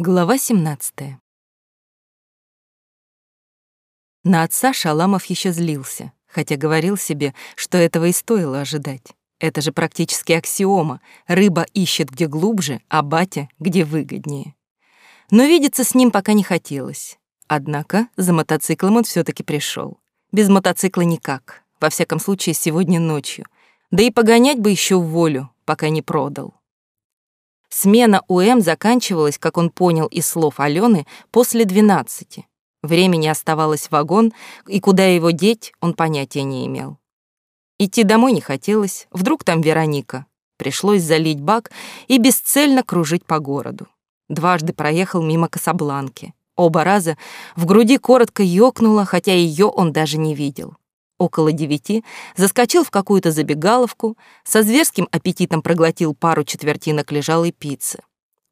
Глава 17. На отца Шаламов еще злился, хотя говорил себе, что этого и стоило ожидать. Это же практически аксиома. Рыба ищет где глубже, а батя где выгоднее. Но видеться с ним пока не хотелось. Однако за мотоциклом он все таки пришел. Без мотоцикла никак, во всяком случае сегодня ночью. Да и погонять бы еще в волю, пока не продал. Смена УМ заканчивалась, как он понял из слов Алены, после двенадцати. Времени оставалось вагон, и куда его деть, он понятия не имел. Идти домой не хотелось, вдруг там Вероника. Пришлось залить бак и бесцельно кружить по городу. Дважды проехал мимо Касабланки. Оба раза в груди коротко ёкнуло, хотя ее он даже не видел около девяти, заскочил в какую-то забегаловку, со зверским аппетитом проглотил пару четвертинок лежалой пиццы.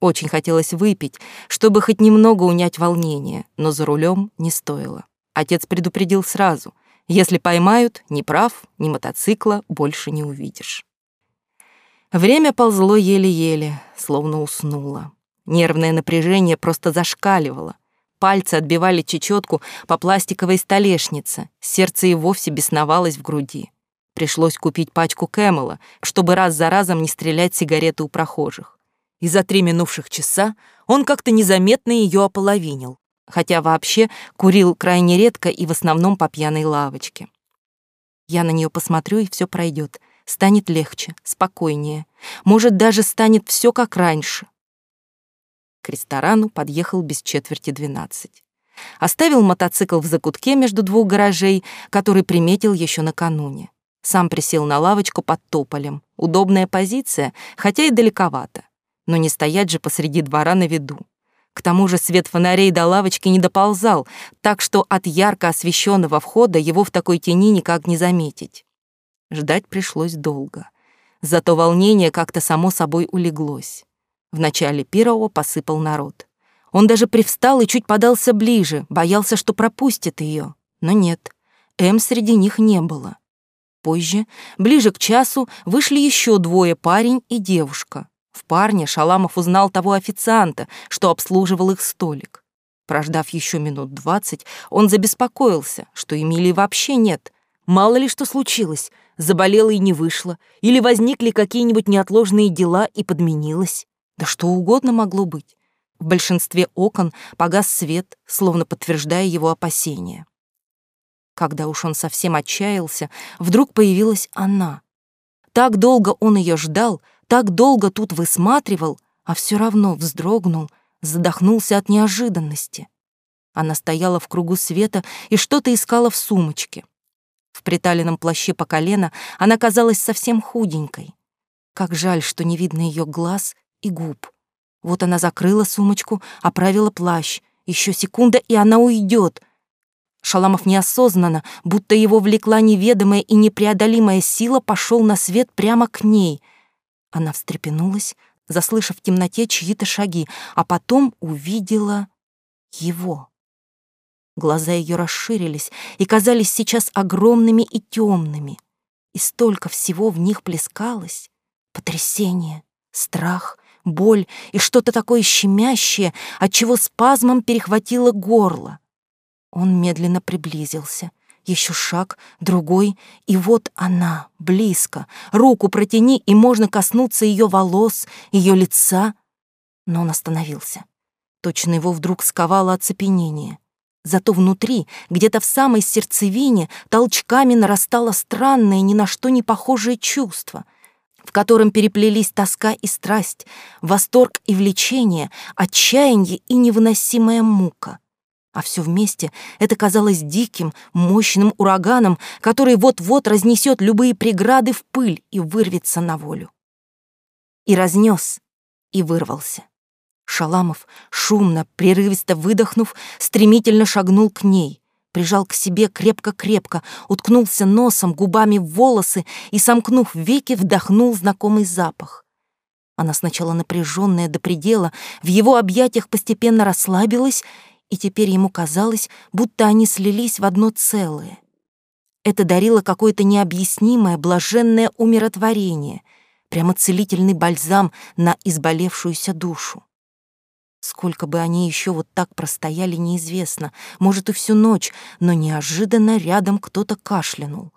Очень хотелось выпить, чтобы хоть немного унять волнение, но за рулем не стоило. Отец предупредил сразу. Если поймают, ни прав, ни мотоцикла больше не увидишь. Время ползло еле-еле, словно уснуло. Нервное напряжение просто зашкаливало. Пальцы отбивали чечетку по пластиковой столешнице, сердце и вовсе бесновалось в груди. Пришлось купить пачку Кэмела, чтобы раз за разом не стрелять сигареты у прохожих. И за три минувших часа он как-то незаметно ее ополовинил, хотя вообще курил крайне редко и в основном по пьяной лавочке. Я на нее посмотрю, и все пройдет. Станет легче, спокойнее. Может, даже станет все как раньше. К ресторану подъехал без четверти двенадцать. Оставил мотоцикл в закутке между двух гаражей, который приметил еще накануне. Сам присел на лавочку под тополем. Удобная позиция, хотя и далековато. Но не стоять же посреди двора на виду. К тому же свет фонарей до лавочки не доползал, так что от ярко освещенного входа его в такой тени никак не заметить. Ждать пришлось долго. Зато волнение как-то само собой улеглось. В начале первого посыпал народ. Он даже привстал и чуть подался ближе, боялся, что пропустит ее. Но нет, М среди них не было. Позже, ближе к часу, вышли еще двое, парень и девушка. В парне Шаламов узнал того официанта, что обслуживал их столик. Прождав еще минут двадцать, он забеспокоился, что Эмилии вообще нет. Мало ли что случилось, заболела и не вышла, или возникли какие-нибудь неотложные дела и подменилась. Да что угодно могло быть. В большинстве окон погас свет, словно подтверждая его опасения. Когда уж он совсем отчаялся, вдруг появилась она. Так долго он ее ждал, так долго тут высматривал, а все равно вздрогнул, задохнулся от неожиданности. Она стояла в кругу света и что-то искала в сумочке. В приталенном плаще по колено она казалась совсем худенькой. Как жаль, что не видно ее глаз и губ. Вот она закрыла сумочку, оправила плащ. Еще секунда, и она уйдет. Шаламов неосознанно, будто его влекла неведомая и непреодолимая сила, пошел на свет прямо к ней. Она встрепенулась, заслышав в темноте чьи-то шаги, а потом увидела его. Глаза ее расширились и казались сейчас огромными и темными. И столько всего в них плескалось. Потрясение, страх, боль и что-то такое щемящее, от чего спазмом перехватило горло. Он медленно приблизился. Еще шаг, другой, и вот она, близко. Руку протяни, и можно коснуться ее волос, ее лица. Но он остановился. Точно его вдруг сковало оцепенение. Зато внутри, где-то в самой сердцевине, толчками нарастало странное, ни на что не похожее чувство — в котором переплелись тоска и страсть, восторг и влечение, отчаяние и невыносимая мука. А все вместе это казалось диким, мощным ураганом, который вот-вот разнесет любые преграды в пыль и вырвется на волю. И разнес, и вырвался. Шаламов, шумно, прерывисто выдохнув, стремительно шагнул к ней — прижал к себе крепко-крепко, уткнулся носом, губами в волосы и, сомкнув веки, вдохнул знакомый запах. Она сначала напряженная до предела, в его объятиях постепенно расслабилась, и теперь ему казалось, будто они слились в одно целое. Это дарило какое-то необъяснимое, блаженное умиротворение, прямо целительный бальзам на изболевшуюся душу. Сколько бы они еще вот так простояли, неизвестно, может и всю ночь, но неожиданно рядом кто-то кашлянул.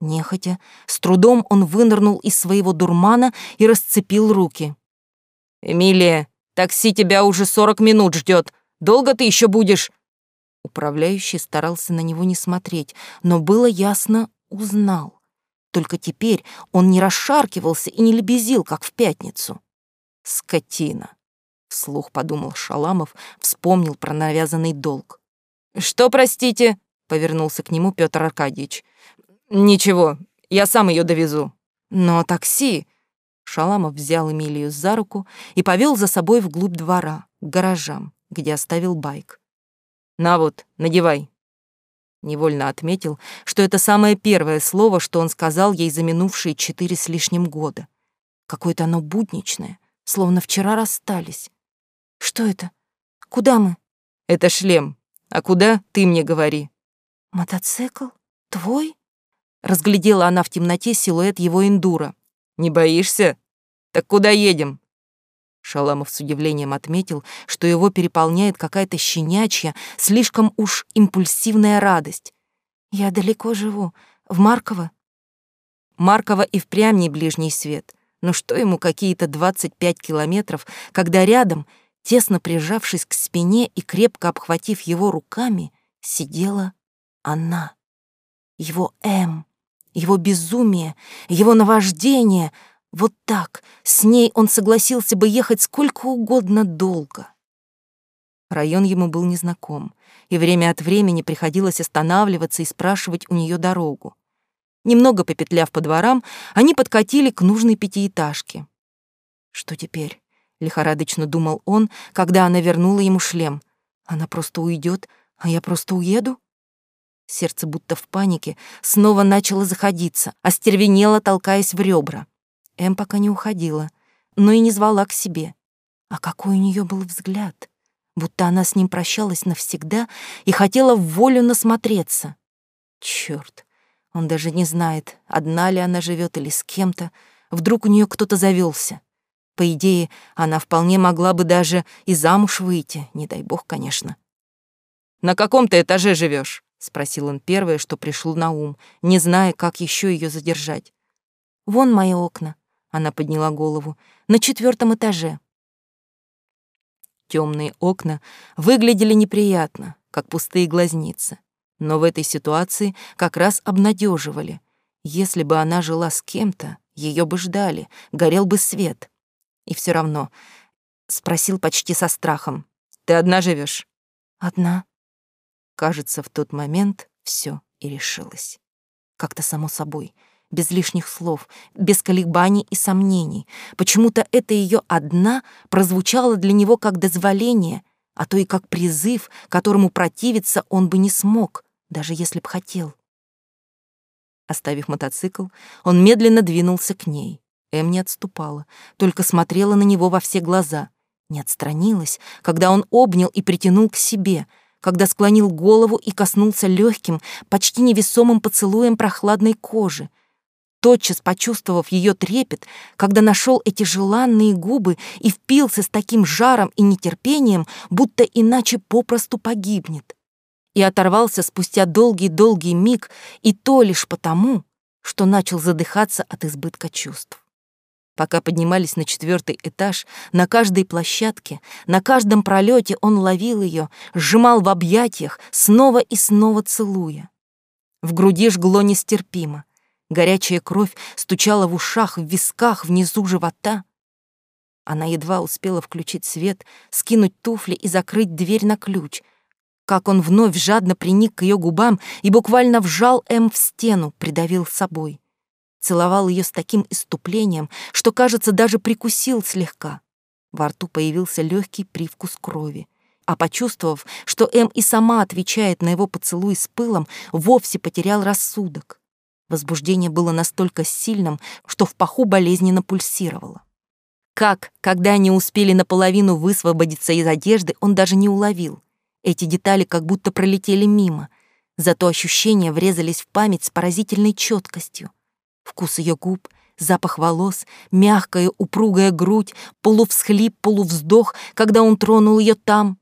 Нехотя, с трудом он вынырнул из своего дурмана и расцепил руки. «Эмилия, такси тебя уже сорок минут ждет. Долго ты еще будешь?» Управляющий старался на него не смотреть, но было ясно, узнал. Только теперь он не расшаркивался и не лебезил, как в пятницу. «Скотина!» — вслух подумал Шаламов, вспомнил про навязанный долг. «Что, простите?» — повернулся к нему Петр Аркадьевич. «Ничего, я сам ее довезу». «Но такси...» Шаламов взял Эмилию за руку и повел за собой вглубь двора, к гаражам, где оставил байк. «На вот, надевай». Невольно отметил, что это самое первое слово, что он сказал ей за минувшие четыре с лишним года. Какое-то оно будничное, словно вчера расстались. «Что это? Куда мы?» «Это шлем. А куда, ты мне говори». «Мотоцикл? Твой?» Разглядела она в темноте силуэт его эндура. «Не боишься? Так куда едем?» Шаламов с удивлением отметил, что его переполняет какая-то щенячья, слишком уж импульсивная радость. «Я далеко живу. В Марково?» Марково и впрямь не ближний свет. Но что ему какие-то 25 километров, когда рядом, тесно прижавшись к спине и крепко обхватив его руками, сидела она, его М его безумие, его наваждение. Вот так, с ней он согласился бы ехать сколько угодно долго. Район ему был незнаком, и время от времени приходилось останавливаться и спрашивать у нее дорогу. Немного попетляв по дворам, они подкатили к нужной пятиэтажке. Что теперь? Лихорадочно думал он, когда она вернула ему шлем. Она просто уйдет, а я просто уеду? Сердце будто в панике снова начало заходиться, остервенело, толкаясь в ребра. Эм пока не уходила, но и не звала к себе. А какой у нее был взгляд! Будто она с ним прощалась навсегда и хотела в волю насмотреться. Черт, он даже не знает, одна ли она живет или с кем-то. Вдруг у нее кто-то завелся. По идее, она вполне могла бы даже и замуж выйти, не дай бог, конечно. «На каком ты этаже живешь? — спросил он первое, что пришло на ум, не зная, как еще ее задержать. «Вон мои окна», — она подняла голову, — «на четвертом этаже». Темные окна выглядели неприятно, как пустые глазницы, но в этой ситуации как раз обнадеживали. Если бы она жила с кем-то, ее бы ждали, горел бы свет. И все равно спросил почти со страхом. «Ты одна живешь? «Одна», Кажется, в тот момент все и решилось. Как-то само собой, без лишних слов, без колебаний и сомнений. Почему-то это ее одна прозвучало для него как дозволение, а то и как призыв, которому противиться он бы не смог, даже если б хотел. Оставив мотоцикл, он медленно двинулся к ней. Эм не отступала, только смотрела на него во все глаза. Не отстранилась, когда он обнял и притянул к себе — когда склонил голову и коснулся легким, почти невесомым поцелуем прохладной кожи. Тотчас почувствовав ее трепет, когда нашел эти желанные губы и впился с таким жаром и нетерпением, будто иначе попросту погибнет. И оторвался спустя долгий-долгий миг, и то лишь потому, что начал задыхаться от избытка чувств. Пока поднимались на четвертый этаж, на каждой площадке, на каждом пролете он ловил ее, сжимал в объятиях, снова и снова целуя. В груди жгло нестерпимо. Горячая кровь стучала в ушах, в висках, внизу живота. Она едва успела включить свет, скинуть туфли и закрыть дверь на ключ. Как он вновь жадно приник к ее губам и буквально вжал М в стену, придавил собой целовал ее с таким иступлением, что, кажется, даже прикусил слегка. Во рту появился легкий привкус крови. А почувствовав, что М и сама отвечает на его поцелуй с пылом, вовсе потерял рассудок. Возбуждение было настолько сильным, что в паху болезненно пульсировало. Как, когда они успели наполовину высвободиться из одежды, он даже не уловил. Эти детали как будто пролетели мимо, зато ощущения врезались в память с поразительной четкостью. Вкус ее губ, запах волос, мягкая упругая грудь, полувсхлип, полувздох, когда он тронул ее там.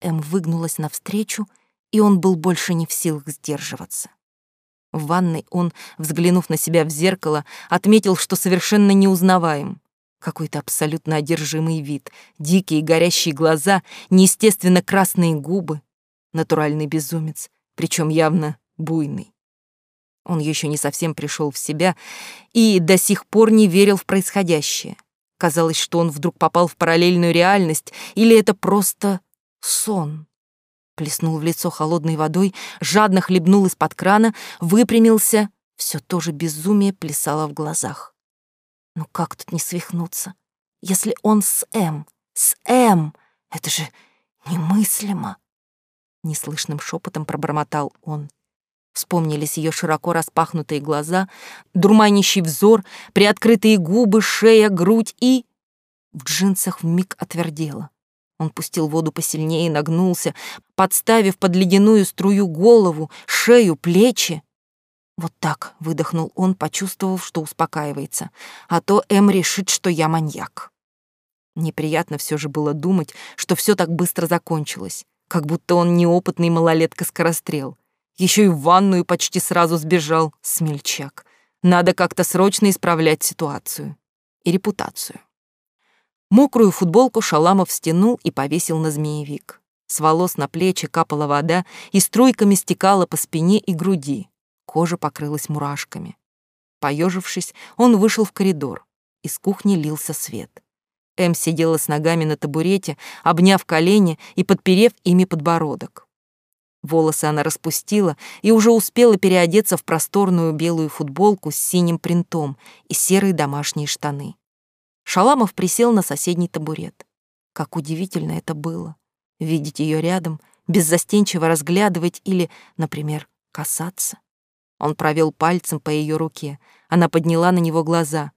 Эм выгнулась навстречу, и он был больше не в силах сдерживаться. В ванной он, взглянув на себя в зеркало, отметил, что совершенно неузнаваем. Какой-то абсолютно одержимый вид, дикие горящие глаза, неестественно красные губы. Натуральный безумец, причем явно буйный. Он еще не совсем пришел в себя и до сих пор не верил в происходящее. Казалось, что он вдруг попал в параллельную реальность, или это просто сон. Плеснул в лицо холодной водой, жадно хлебнул из-под крана, выпрямился. Все то же безумие плясало в глазах. Ну как тут не свихнуться? Если он с М, с М, это же немыслимо. Неслышным шепотом пробормотал он. Вспомнились ее широко распахнутые глаза, дурманящий взор, приоткрытые губы, шея, грудь и... В джинсах вмиг отвердело. Он пустил воду посильнее и нагнулся, подставив под ледяную струю голову, шею, плечи. Вот так выдохнул он, почувствовав, что успокаивается. А то Эм решит, что я маньяк. Неприятно все же было думать, что все так быстро закончилось, как будто он неопытный малолетка-скорострел. Еще и в ванную почти сразу сбежал, смельчак. Надо как-то срочно исправлять ситуацию. И репутацию. Мокрую футболку Шаламов стянул и повесил на змеевик. С волос на плечи капала вода и струйками стекала по спине и груди. Кожа покрылась мурашками. Поежившись, он вышел в коридор. Из кухни лился свет. Эм сидела с ногами на табурете, обняв колени и подперев ими подбородок. Волосы она распустила и уже успела переодеться в просторную белую футболку с синим принтом и серые домашние штаны. Шаламов присел на соседний табурет. Как удивительно это было — видеть ее рядом, беззастенчиво разглядывать или, например, касаться. Он провел пальцем по ее руке. Она подняла на него глаза.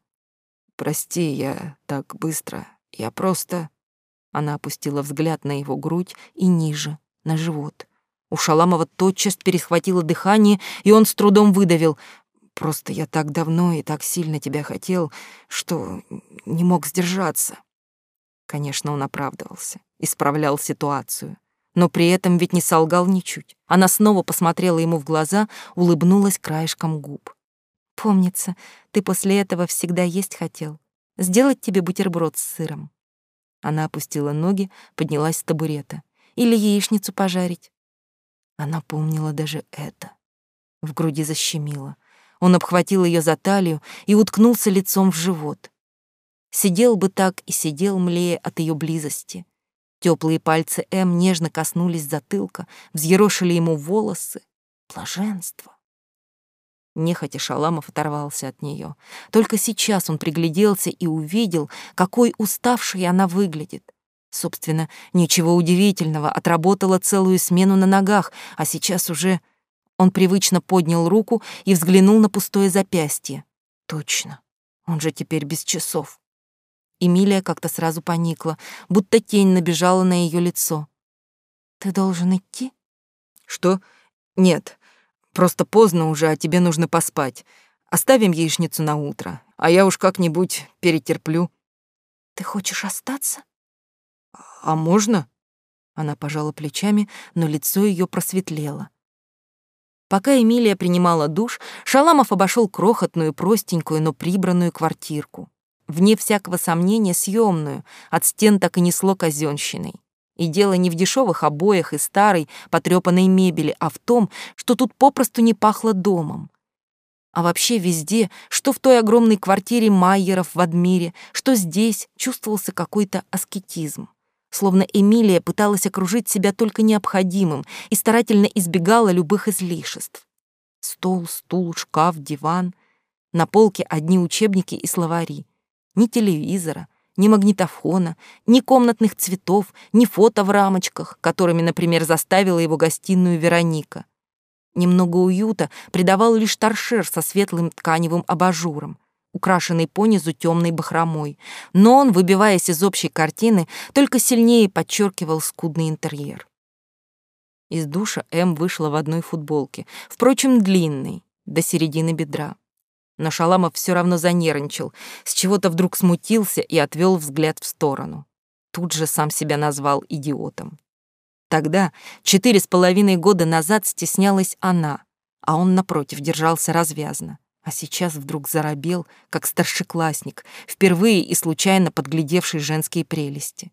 «Прости, я так быстро. Я просто...» Она опустила взгляд на его грудь и ниже, на живот — у Шаламова тотчас перехватило дыхание, и он с трудом выдавил. «Просто я так давно и так сильно тебя хотел, что не мог сдержаться». Конечно, он оправдывался, исправлял ситуацию. Но при этом ведь не солгал ничуть. Она снова посмотрела ему в глаза, улыбнулась краешком губ. «Помнится, ты после этого всегда есть хотел. Сделать тебе бутерброд с сыром». Она опустила ноги, поднялась с табурета. «Или яичницу пожарить. Она помнила даже это. В груди защемило. Он обхватил ее за талию и уткнулся лицом в живот. Сидел бы так и сидел, млея от ее близости. Теплые пальцы М нежно коснулись затылка, взъерошили ему волосы. Блаженство. Нехотя Шаламов оторвался от нее. Только сейчас он пригляделся и увидел, какой уставшей она выглядит. Собственно, ничего удивительного, отработала целую смену на ногах, а сейчас уже... Он привычно поднял руку и взглянул на пустое запястье. Точно, он же теперь без часов. Эмилия как-то сразу поникла, будто тень набежала на ее лицо. «Ты должен идти?» «Что? Нет, просто поздно уже, а тебе нужно поспать. Оставим яичницу на утро, а я уж как-нибудь перетерплю». «Ты хочешь остаться?» «А можно?» Она пожала плечами, но лицо ее просветлело. Пока Эмилия принимала душ, Шаламов обошел крохотную, простенькую, но прибранную квартирку. Вне всякого сомнения съемную, от стен так и несло казенщиной. И дело не в дешевых обоях и старой, потрепанной мебели, а в том, что тут попросту не пахло домом. А вообще везде, что в той огромной квартире Майеров в Адмире, что здесь, чувствовался какой-то аскетизм словно Эмилия пыталась окружить себя только необходимым и старательно избегала любых излишеств. Стол, стул, шкаф, диван. На полке одни учебники и словари. Ни телевизора, ни магнитофона, ни комнатных цветов, ни фото в рамочках, которыми, например, заставила его гостиную Вероника. Немного уюта придавал лишь торшер со светлым тканевым абажуром украшенный понизу темной бахромой, но он, выбиваясь из общей картины, только сильнее подчеркивал скудный интерьер. Из душа М вышла в одной футболке, впрочем, длинной, до середины бедра. Но Шаламов все равно занервничал, с чего-то вдруг смутился и отвел взгляд в сторону. Тут же сам себя назвал идиотом. Тогда, четыре с половиной года назад, стеснялась она, а он, напротив, держался развязно. А сейчас вдруг заробел, как старшеклассник, впервые и случайно подглядевший женские прелести.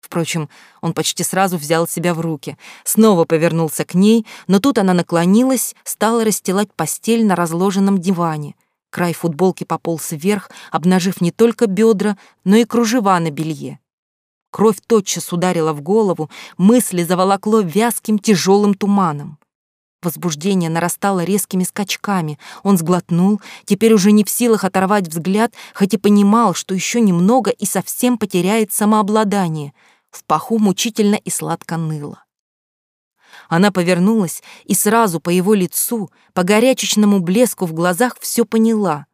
Впрочем, он почти сразу взял себя в руки, снова повернулся к ней, но тут она наклонилась, стала расстилать постель на разложенном диване. Край футболки пополз вверх, обнажив не только бедра, но и кружева на белье. Кровь тотчас ударила в голову, мысли заволокло вязким тяжелым туманом. Возбуждение нарастало резкими скачками. Он сглотнул, теперь уже не в силах оторвать взгляд, хоть и понимал, что еще немного и совсем потеряет самообладание. В паху мучительно и сладко ныло. Она повернулась и сразу по его лицу, по горячечному блеску в глазах все поняла.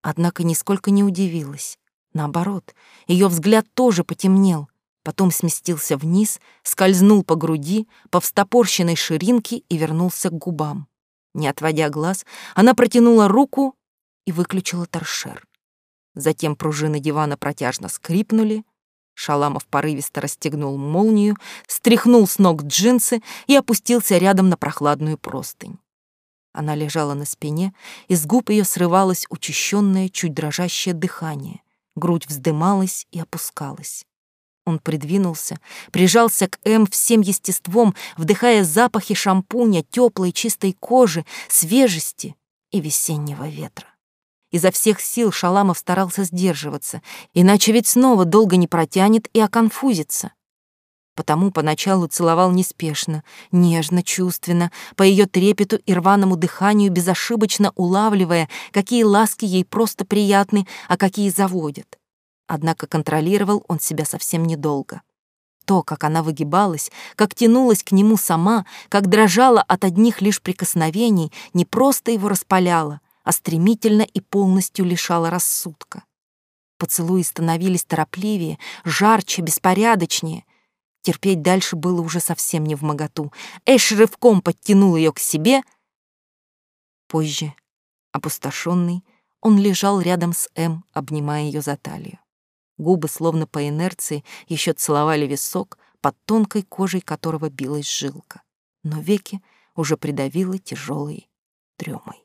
Однако нисколько не удивилась. Наоборот, ее взгляд тоже потемнел потом сместился вниз, скользнул по груди, по встопорщенной ширинке и вернулся к губам. Не отводя глаз, она протянула руку и выключила торшер. Затем пружины дивана протяжно скрипнули, Шаламов порывисто расстегнул молнию, стряхнул с ног джинсы и опустился рядом на прохладную простынь. Она лежала на спине, и с губ ее срывалось учащенное, чуть дрожащее дыхание. Грудь вздымалась и опускалась. Он придвинулся, прижался к М всем естеством, вдыхая запахи шампуня, теплой чистой кожи, свежести и весеннего ветра. Изо всех сил Шаламов старался сдерживаться, иначе ведь снова долго не протянет и оконфузится. Потому поначалу целовал неспешно, нежно, чувственно, по ее трепету и рваному дыханию безошибочно улавливая, какие ласки ей просто приятны, а какие заводят. Однако контролировал он себя совсем недолго. То, как она выгибалась, как тянулась к нему сама, как дрожала от одних лишь прикосновений, не просто его распаляло, а стремительно и полностью лишала рассудка. Поцелуи становились торопливее, жарче, беспорядочнее. Терпеть дальше было уже совсем не в моготу. Эш рывком подтянул ее к себе. Позже, опустошенный, он лежал рядом с М, обнимая ее за талию. Губы, словно по инерции, еще целовали висок, под тонкой кожей которого билась жилка. Но веки уже придавило тяжелой дремой.